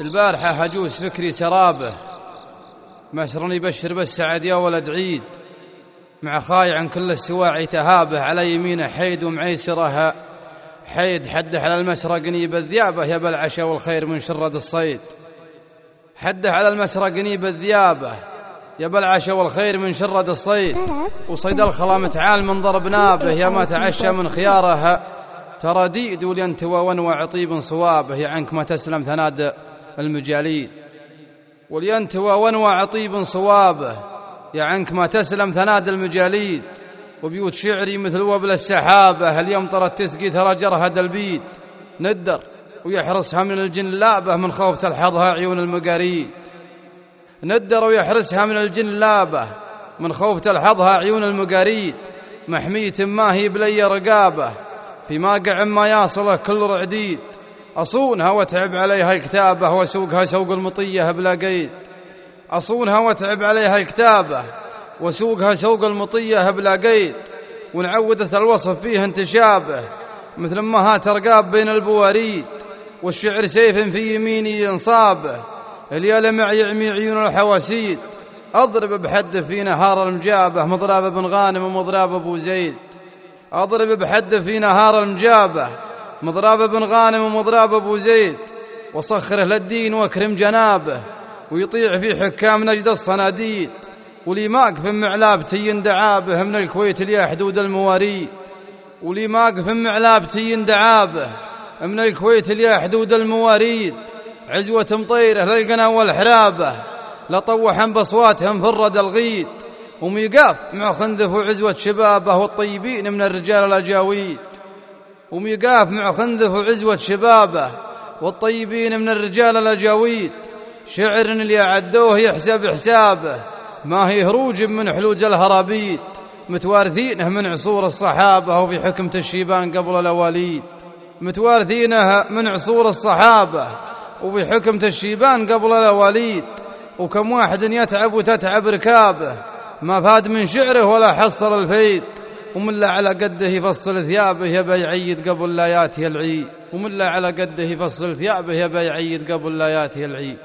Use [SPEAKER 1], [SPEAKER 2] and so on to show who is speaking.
[SPEAKER 1] البارحة هجوس فكري سرابه. مسرني بشر بالسعد يا ولد عيد. مع خاي عن كل السواعي تهابه على يمينه حيد ومعيسرها حيد حده على المسرقني بالذيابة يا بالعشا والخير من شرد الصيد. حده على المسرقني بالذيابة يا بالعشا والخير من شرد الصيد. وصيد الخلا متعال من ضرب نابه يا ما تعشى من خيارها ترى ديد ولينتوى ونوع طيب صوابه يا عنك ما تسلم ثناد المجاليد ولينتوى ونوع طيب صوابه. يا عنك ما تسلم ثناد المجاليد وبيوت شعري مثل وبل السحابة. اليوم طرت تسقي ترى جرهد البيد ندر ويحرسها من الجنلابة من خوف تلحظها عيون المقاريد ندر ويحرسها من الجنلابة من خوف تلحظها عيون المقاريد محمية ما هي بلي رقابة. في ماقع ما ياصله كل رعديد أصونها وتعب عليها كتابة وسوقها سوق المطية بلا قيد. أصونها وتعب عليها كتابة وسوقها سوق المطية بلا قيد. ونعودت الوصف فيه انتشابه مثل ما هات رقاب بين البواريد والشعر سيف في يميني ينصابه اليا لمع يعمي عيون الحواسيد. أضرب بحد في نهار المجابة مضراب بن غانم ومضراب أبو زيد. أضرب بحد في نهار المجابة مضراب بن غانم ومضراب ابو زيد. وصخره للدين واكرم جنابه. ويطيع في حكام نجد الصناديد. ولي ماقف معلابتي دعابه من الكويت ليا حدود المواريد ولي ماقف معلابتي دعابه من الكويت ليا حدود المواريد. عزوة مطيرة للقنا والحرابة. لطوحا بصواتهم فرد الغيد. وميقاف مع خندف وعزوة شبابه والطيبين من الرجال الأجاويد. وميقاف مع خندف وعزوة شبابه والطيبين من الرجال الأجاويد. شعر اللي عدوه يحسب حسابه. ما هي هروج من حلوج الهرابيد. متوارثينه من عصور الصحابة وفي حكمة الشيبان قبل الأواليد. متوارثينه من عصور الصحابة وفي حكمة الشيبان قبل الأواليد. وكم واحد يتعب وتتعب ركابه. ما فاد من شعره ولا حصل الفيد. ومن لا على قده يفصل ثيابه يبى يعيد قبل لا ياتي العيد. ومن لا على قده يفصل ثيابه يبى يعيد قبل لا ياتي العيد.